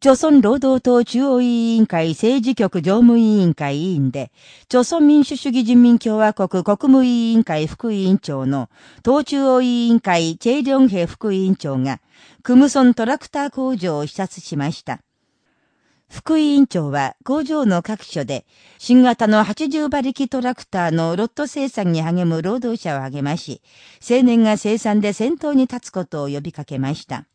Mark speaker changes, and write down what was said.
Speaker 1: 朝鮮労働党中央委員会政治局常務委員会委員で、朝鮮民主主義人民共和国国務委員会副委員長の党中央委員会チェイリョンヘ副委員長が、クムソントラクター工場を視察しました。副委員長は工場の各所で新型の80馬力トラクターのロット生産に励む労働者を励まし、青年が生産で先頭に立つことを呼びかけました。